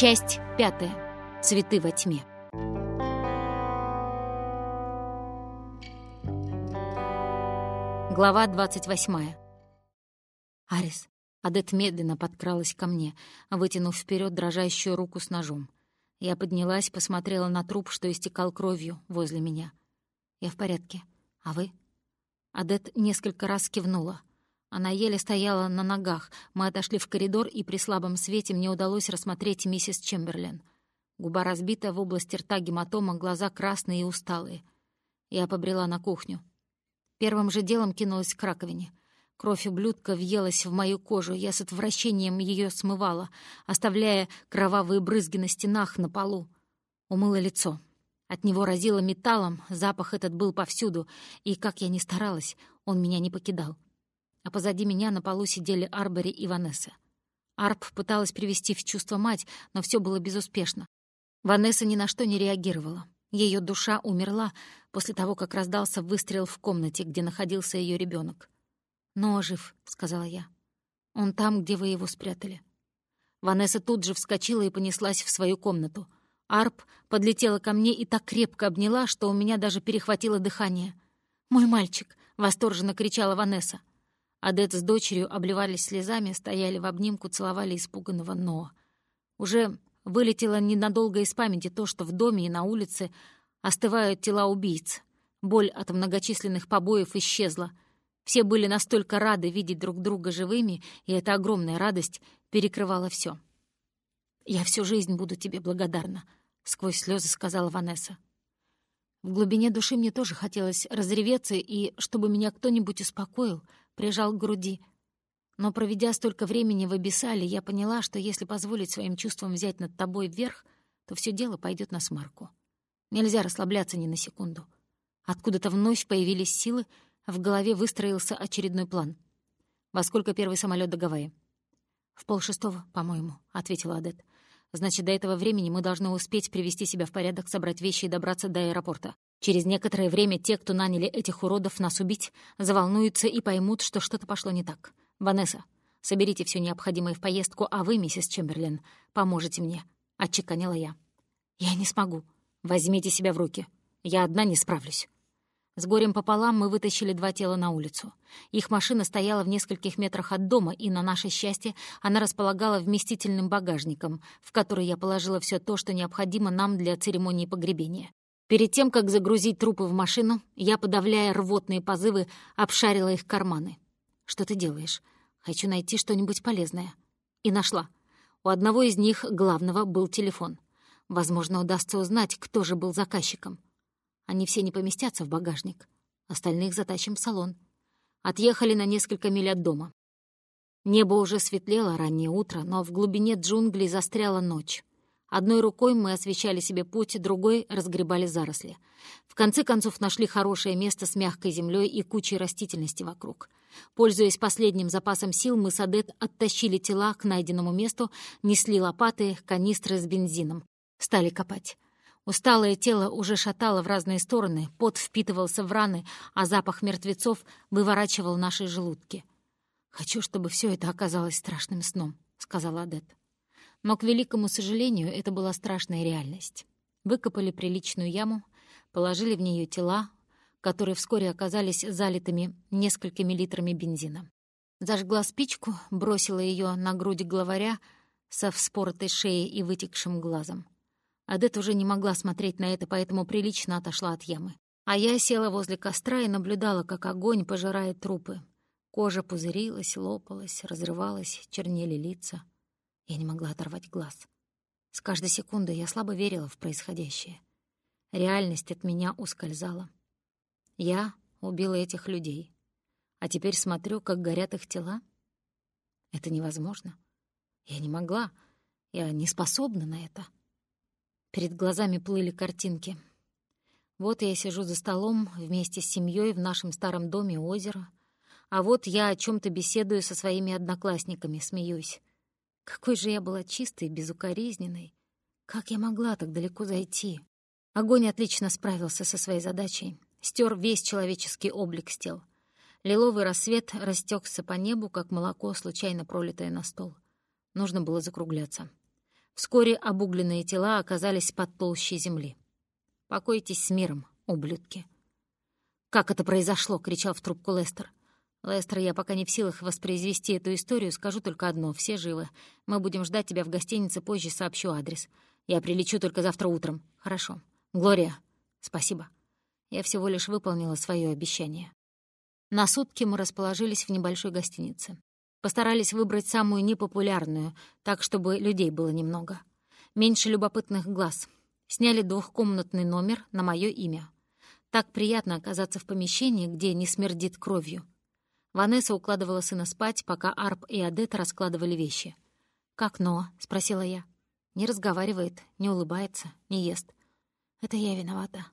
Часть пятая. Цветы во тьме. Глава двадцать восьмая. Арис. Адет медленно подкралась ко мне, вытянув вперед дрожащую руку с ножом. Я поднялась, посмотрела на труп, что истекал кровью возле меня. «Я в порядке. А вы?» Адет несколько раз кивнула. Она еле стояла на ногах. Мы отошли в коридор, и при слабом свете мне удалось рассмотреть миссис Чемберлен. Губа разбита, в области рта гематома, глаза красные и усталые. Я побрела на кухню. Первым же делом кинулась к раковине. Кровь ублюдка въелась в мою кожу, я с отвращением ее смывала, оставляя кровавые брызги на стенах, на полу. Умыла лицо. От него разило металлом, запах этот был повсюду, и, как я ни старалась, он меня не покидал а позади меня на полу сидели Арбори и Ванесса. Арб пыталась привести в чувство мать, но все было безуспешно. Ванесса ни на что не реагировала. Ее душа умерла после того, как раздался выстрел в комнате, где находился ее ребенок. «Но жив», — сказала я. «Он там, где вы его спрятали». Ванесса тут же вскочила и понеслась в свою комнату. Арп подлетела ко мне и так крепко обняла, что у меня даже перехватило дыхание. «Мой мальчик!» — восторженно кричала Ванесса. Адет с дочерью обливались слезами, стояли в обнимку, целовали испуганного Ноа. Уже вылетело ненадолго из памяти то, что в доме и на улице остывают тела убийц. Боль от многочисленных побоев исчезла. Все были настолько рады видеть друг друга живыми, и эта огромная радость перекрывала все. «Я всю жизнь буду тебе благодарна», — сквозь слезы сказала Ванесса. В глубине души мне тоже хотелось разреветься, и чтобы меня кто-нибудь успокоил — прижал к груди. Но, проведя столько времени в Абиссале, я поняла, что если позволить своим чувствам взять над тобой вверх, то все дело пойдет на смарку. Нельзя расслабляться ни на секунду. Откуда-то вновь появились силы, в голове выстроился очередной план. «Во сколько первый самолет до Гавайи?» «В полшестого, по-моему», — ответила Адет. «Значит, до этого времени мы должны успеть привести себя в порядок, собрать вещи и добраться до аэропорта. Через некоторое время те, кто наняли этих уродов нас убить, заволнуются и поймут, что что-то пошло не так. Ванесса, соберите все необходимое в поездку, а вы, миссис Чемберлен, поможете мне», — отчеканила я. «Я не смогу. Возьмите себя в руки. Я одна не справлюсь». С горем пополам мы вытащили два тела на улицу. Их машина стояла в нескольких метрах от дома, и, на наше счастье, она располагала вместительным багажником, в который я положила все то, что необходимо нам для церемонии погребения. Перед тем, как загрузить трупы в машину, я, подавляя рвотные позывы, обшарила их карманы. «Что ты делаешь? Хочу найти что-нибудь полезное». И нашла. У одного из них, главного, был телефон. Возможно, удастся узнать, кто же был заказчиком. Они все не поместятся в багажник. Остальных затащим в салон. Отъехали на несколько миль от дома. Небо уже светлело раннее утро, но в глубине джунглей застряла ночь. Одной рукой мы освещали себе путь, другой разгребали заросли. В конце концов нашли хорошее место с мягкой землей и кучей растительности вокруг. Пользуясь последним запасом сил, мы с Адет оттащили тела к найденному месту, несли лопаты, канистры с бензином. Стали копать. Усталое тело уже шатало в разные стороны, пот впитывался в раны, а запах мертвецов выворачивал наши желудки. «Хочу, чтобы все это оказалось страшным сном», — сказала Адет. Но, к великому сожалению, это была страшная реальность. Выкопали приличную яму, положили в нее тела, которые вскоре оказались залитыми несколькими литрами бензина. Зажгла спичку, бросила ее на грудь главаря со вспоротой шеей и вытекшим глазом. Адет уже не могла смотреть на это, поэтому прилично отошла от ямы. А я села возле костра и наблюдала, как огонь пожирает трупы. Кожа пузырилась, лопалась, разрывалась, чернели лица — я не могла оторвать глаз. С каждой секундой я слабо верила в происходящее. Реальность от меня ускользала. Я убила этих людей. А теперь смотрю, как горят их тела. Это невозможно. Я не могла. Я не способна на это. Перед глазами плыли картинки. Вот я сижу за столом вместе с семьей в нашем старом доме у озера, а вот я о чем то беседую со своими одноклассниками, смеюсь. Какой же я была чистой, безукоризненной. Как я могла так далеко зайти? Огонь отлично справился со своей задачей. Стер весь человеческий облик с тел. Лиловый рассвет растекся по небу, как молоко, случайно пролитое на стол. Нужно было закругляться. Вскоре обугленные тела оказались под толщей земли. «Покойтесь с миром, ублюдки!» «Как это произошло?» — кричал в трубку Лестер. «Лестер, я пока не в силах воспроизвести эту историю, скажу только одно — все живы. Мы будем ждать тебя в гостинице, позже сообщу адрес. Я прилечу только завтра утром. Хорошо. Глория, спасибо. Я всего лишь выполнила свое обещание». На сутки мы расположились в небольшой гостинице. Постарались выбрать самую непопулярную, так, чтобы людей было немного. Меньше любопытных глаз. Сняли двухкомнатный номер на мое имя. Так приятно оказаться в помещении, где не смердит кровью. Ванесса укладывала сына спать, пока Арп и Адет раскладывали вещи. «Как Ноа?» — спросила я. Не разговаривает, не улыбается, не ест. Это я виновата.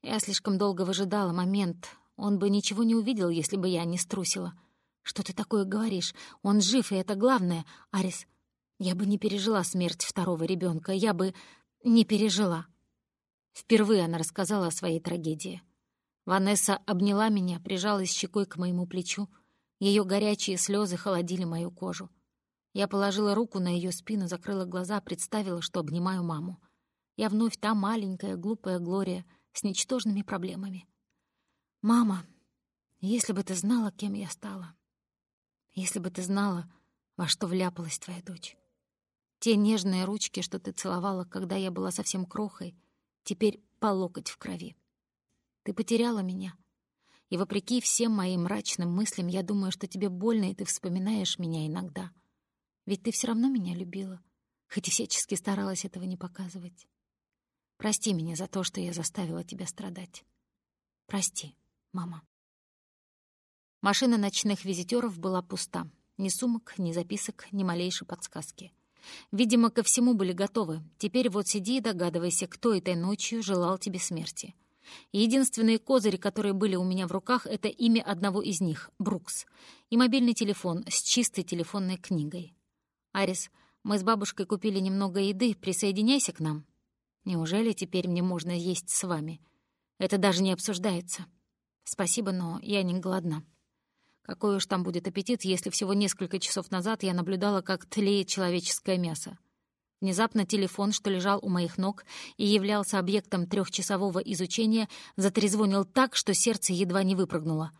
Я слишком долго выжидала момент. Он бы ничего не увидел, если бы я не струсила. Что ты такое говоришь? Он жив, и это главное. Арис, я бы не пережила смерть второго ребенка. Я бы не пережила. Впервые она рассказала о своей трагедии. Ванесса обняла меня, прижалась щекой к моему плечу. Ее горячие слезы холодили мою кожу. Я положила руку на ее спину, закрыла глаза, представила, что обнимаю маму. Я вновь та маленькая, глупая Глория с ничтожными проблемами. «Мама, если бы ты знала, кем я стала. Если бы ты знала, во что вляпалась твоя дочь. Те нежные ручки, что ты целовала, когда я была совсем крохой, теперь по локоть в крови. Ты потеряла меня. И вопреки всем моим мрачным мыслям, я думаю, что тебе больно, и ты вспоминаешь меня иногда. Ведь ты все равно меня любила, хоть и всячески старалась этого не показывать. Прости меня за то, что я заставила тебя страдать. Прости, мама. Машина ночных визитеров была пуста. Ни сумок, ни записок, ни малейшей подсказки. Видимо, ко всему были готовы. Теперь вот сиди и догадывайся, кто этой ночью желал тебе смерти. Единственные козыри, которые были у меня в руках, это имя одного из них — Брукс, и мобильный телефон с чистой телефонной книгой. «Арис, мы с бабушкой купили немного еды, присоединяйся к нам». «Неужели теперь мне можно есть с вами?» «Это даже не обсуждается». «Спасибо, но я не голодна». Какой уж там будет аппетит, если всего несколько часов назад я наблюдала, как тлеет человеческое мясо. Внезапно телефон, что лежал у моих ног и являлся объектом трехчасового изучения, затрезвонил так, что сердце едва не выпрыгнуло.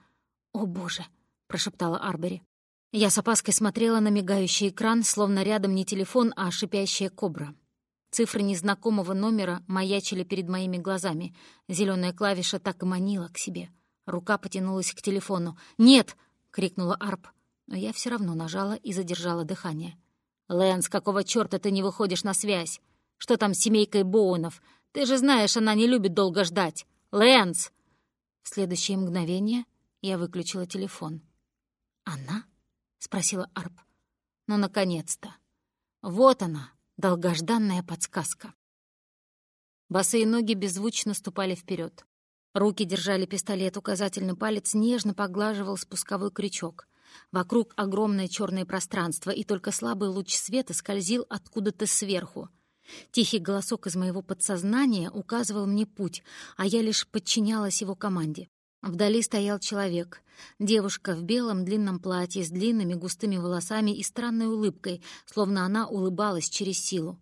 «О, боже!» — прошептала Арбери. Я с опаской смотрела на мигающий экран, словно рядом не телефон, а шипящая кобра. Цифры незнакомого номера маячили перед моими глазами. Зеленая клавиша так и манила к себе. Рука потянулась к телефону. «Нет!» — крикнула Арп. Но я все равно нажала и задержала дыхание. «Лэнс, какого чёрта ты не выходишь на связь? Что там с семейкой Боунов? Ты же знаешь, она не любит долго ждать. Лэнс!» В следующее мгновение я выключила телефон. «Она?» — спросила Арп. «Ну, наконец-то! Вот она, долгожданная подсказка!» Босые ноги беззвучно ступали вперед. Руки держали пистолет, указательный палец нежно поглаживал спусковой крючок. Вокруг огромное черное пространство, и только слабый луч света скользил откуда-то сверху. Тихий голосок из моего подсознания указывал мне путь, а я лишь подчинялась его команде. Вдали стоял человек. Девушка в белом длинном платье с длинными густыми волосами и странной улыбкой, словно она улыбалась через силу.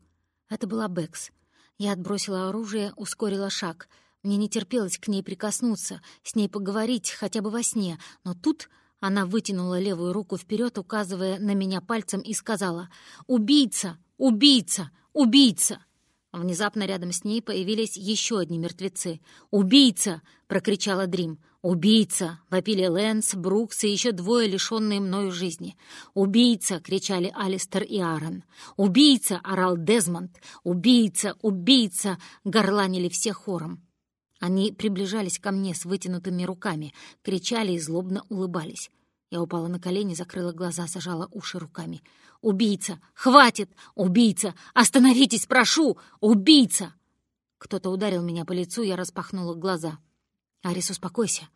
Это была Бэкс. Я отбросила оружие, ускорила шаг — мне не терпелось к ней прикоснуться, с ней поговорить хотя бы во сне, но тут она вытянула левую руку вперед, указывая на меня пальцем, и сказала «Убийца! Убийца! Убийца!» Внезапно рядом с ней появились еще одни мертвецы. «Убийца!» — прокричала Дрим. «Убийца!» — вопили Лэнс, Брукс и еще двое, лишенные мною жизни. «Убийца!» — кричали Алистер и Аарон. «Убийца!» — орал Дезмонд. «Убийца! Убийца!» — горланили все хором. Они приближались ко мне с вытянутыми руками, кричали и злобно улыбались. Я упала на колени, закрыла глаза, зажала уши руками. «Убийца! Хватит! Убийца! Остановитесь, прошу! Убийца!» Кто-то ударил меня по лицу, я распахнула глаза. «Арис, успокойся.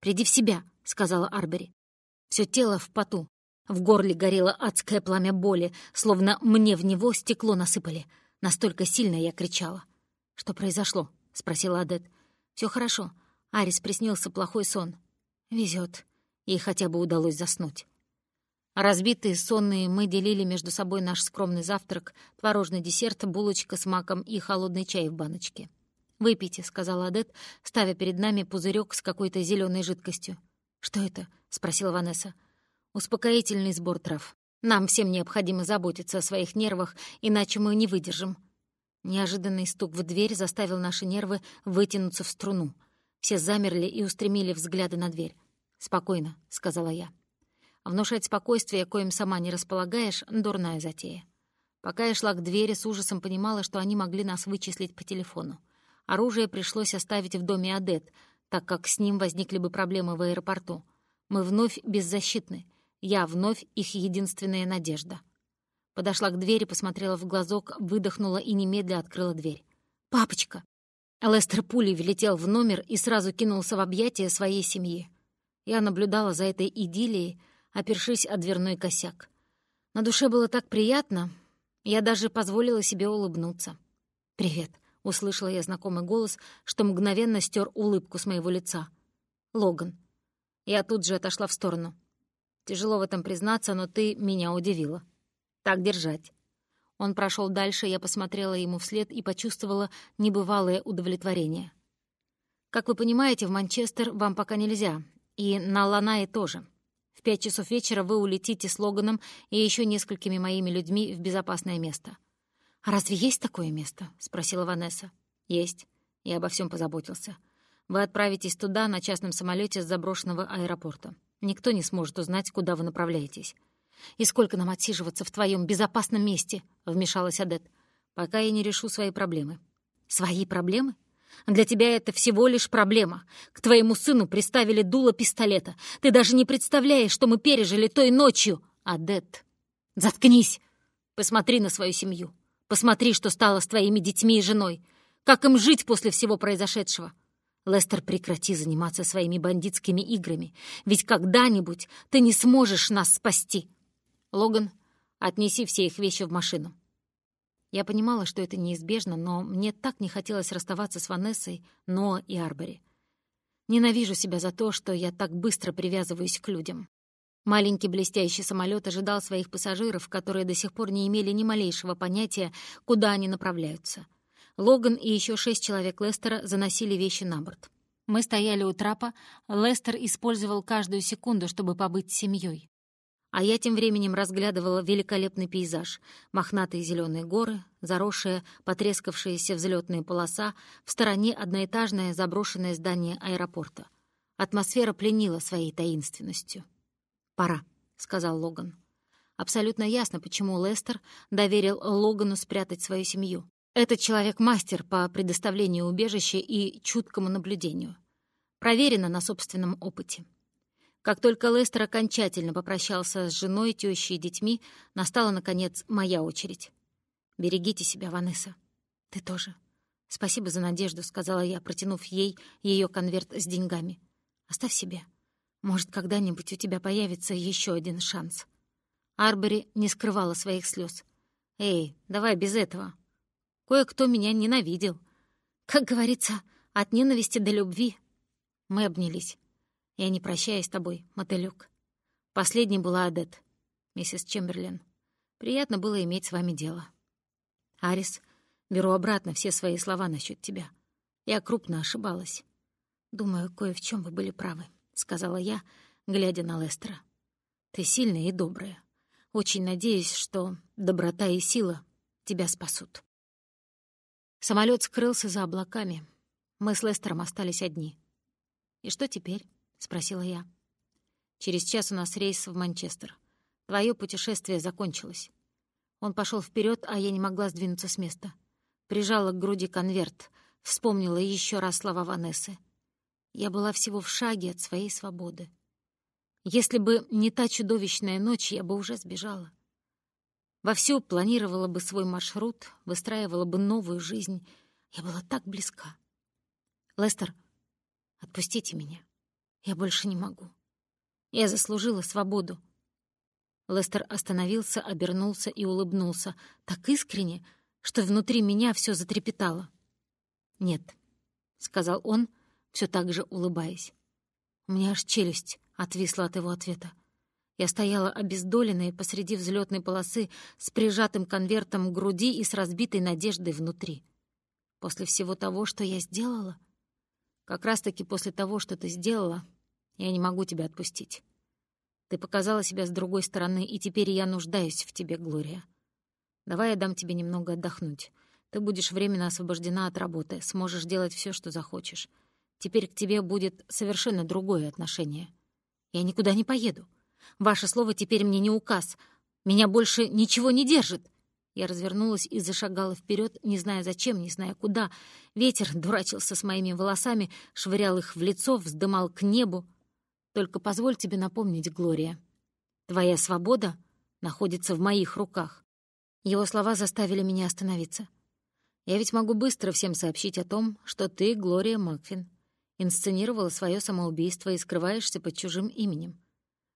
Приди в себя», — сказала Арбери. Все тело в поту. В горле горело адское пламя боли, словно мне в него стекло насыпали. Настолько сильно я кричала. «Что произошло?» — спросила Адет. Все хорошо. Арис приснился плохой сон. Везет. Ей хотя бы удалось заснуть. разбитые, сонные, мы делили между собой наш скромный завтрак, творожный десерт, булочка с маком и холодный чай в баночке. «Выпейте», — сказала Адет, ставя перед нами пузырек с какой-то зеленой жидкостью. «Что это?» — спросила Ванесса. «Успокоительный сбор трав. Нам всем необходимо заботиться о своих нервах, иначе мы не выдержим». Неожиданный стук в дверь заставил наши нервы вытянуться в струну. Все замерли и устремили взгляды на дверь. «Спокойно», — сказала я. Внушать спокойствие, коим сама не располагаешь, — дурная затея. Пока я шла к двери, с ужасом понимала, что они могли нас вычислить по телефону. Оружие пришлось оставить в доме Адет, так как с ним возникли бы проблемы в аэропорту. Мы вновь беззащитны. Я вновь их единственная надежда. Подошла к двери, посмотрела в глазок, выдохнула и немедля открыла дверь. «Папочка!» Лестер пулей влетел в номер и сразу кинулся в объятия своей семьи. Я наблюдала за этой идиллией, опершись о дверной косяк. На душе было так приятно, я даже позволила себе улыбнуться. «Привет», — услышала я знакомый голос, что мгновенно стер улыбку с моего лица. «Логан». Я тут же отошла в сторону. «Тяжело в этом признаться, но ты меня удивила. Так держать». Он прошел дальше, я посмотрела ему вслед и почувствовала небывалое удовлетворение. «Как вы понимаете, в Манчестер вам пока нельзя, и на Ланае тоже. В пять часов вечера вы улетите с Логаном и еще несколькими моими людьми в безопасное место». «А разве есть такое место?» — спросила Ванесса. «Есть. Я обо всем позаботился. Вы отправитесь туда на частном самолете с заброшенного аэропорта. Никто не сможет узнать, куда вы направляетесь». «И сколько нам отсиживаться в твоем безопасном месте?» — вмешалась Адет. «Пока я не решу свои проблемы». «Свои проблемы?» Для тебя это всего лишь проблема. К твоему сыну приставили дуло пистолета. Ты даже не представляешь, что мы пережили той ночью. Адет, заткнись. Посмотри на свою семью. Посмотри, что стало с твоими детьми и женой. Как им жить после всего произошедшего? Лестер, прекрати заниматься своими бандитскими играми, ведь когда-нибудь ты не сможешь нас спасти. Логан, отнеси все их вещи в машину. Я понимала, что это неизбежно, но мне так не хотелось расставаться с Ванессой, но и Арбори. Ненавижу себя за то, что я так быстро привязываюсь к людям. Маленький блестящий самолет ожидал своих пассажиров, которые до сих пор не имели ни малейшего понятия, куда они направляются. Логан и еще шесть человек Лестера заносили вещи на борт. Мы стояли у трапа, Лестер использовал каждую секунду, чтобы побыть с семьей. А я тем временем разглядывала великолепный пейзаж. Мохнатые зеленые горы, заросшая, потрескавшаяся взлетная полоса, в стороне одноэтажное заброшенное здание аэропорта. Атмосфера пленила своей таинственностью. «Пора», — сказал Логан. Абсолютно ясно, почему Лестер доверил Логану спрятать свою семью. Этот человек-мастер по предоставлению убежища и чуткому наблюдению. Проверено на собственном опыте. Как только Лестер окончательно попрощался с женой, тещей и детьми, настала, наконец, моя очередь. «Берегите себя, Ванесса. Ты тоже. Спасибо за надежду», — сказала я, протянув ей ее конверт с деньгами. «Оставь себе». Может, когда-нибудь у тебя появится еще один шанс». Арбери не скрывала своих слез. «Эй, давай без этого. Кое-кто меня ненавидел. Как говорится, от ненависти до любви». Мы обнялись. «Я не прощаюсь с тобой, мотылёк». Последней была Адет, миссис Чемберлин. Приятно было иметь с вами дело. Арис, беру обратно все свои слова насчет тебя. Я крупно ошибалась. Думаю, кое в чем вы были правы сказала я, глядя на Лестера. «Ты сильная и добрая. Очень надеюсь, что доброта и сила тебя спасут». Самолет скрылся за облаками. Мы с Лестером остались одни. «И что теперь?» — спросила я. «Через час у нас рейс в Манчестер. Твое путешествие закончилось». Он пошел вперед, а я не могла сдвинуться с места. Прижала к груди конверт, вспомнила еще раз слова Ванессы — я была всего в шаге от своей свободы. Если бы не та чудовищная ночь, я бы уже сбежала. Вовсю планировала бы свой маршрут, выстраивала бы новую жизнь. Я была так близка. «Лестер, отпустите меня. Я больше не могу. Я заслужила свободу». Лестер остановился, обернулся и улыбнулся так искренне, что внутри меня все затрепетало. «Нет», — сказал он, все так же улыбаясь. У меня аж челюсть отвисла от его ответа. Я стояла обездоленная посреди взлетной полосы с прижатым конвертом к груди и с разбитой надеждой внутри. После всего того, что я сделала? Как раз-таки после того, что ты сделала, я не могу тебя отпустить. Ты показала себя с другой стороны, и теперь я нуждаюсь в тебе, Глория. Давай я дам тебе немного отдохнуть. Ты будешь временно освобождена от работы, сможешь делать все, что захочешь. Теперь к тебе будет совершенно другое отношение. Я никуда не поеду. Ваше слово теперь мне не указ. Меня больше ничего не держит. Я развернулась и зашагала вперед, не зная зачем, не зная куда. Ветер дурачился с моими волосами, швырял их в лицо, вздымал к небу. Только позволь тебе напомнить, Глория. Твоя свобода находится в моих руках. Его слова заставили меня остановиться. Я ведь могу быстро всем сообщить о том, что ты, Глория Макфин, инсценировала свое самоубийство и скрываешься под чужим именем.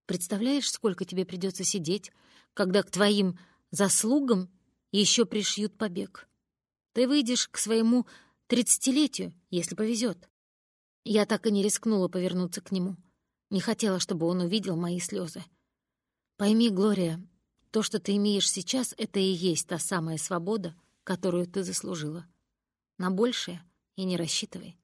Представляешь, сколько тебе придется сидеть, когда к твоим заслугам еще пришьют побег? Ты выйдешь к своему тридцатилетию, если повезет. Я так и не рискнула повернуться к нему. Не хотела, чтобы он увидел мои слезы. Пойми, Глория, то, что ты имеешь сейчас, это и есть та самая свобода, которую ты заслужила. На большее и не рассчитывай.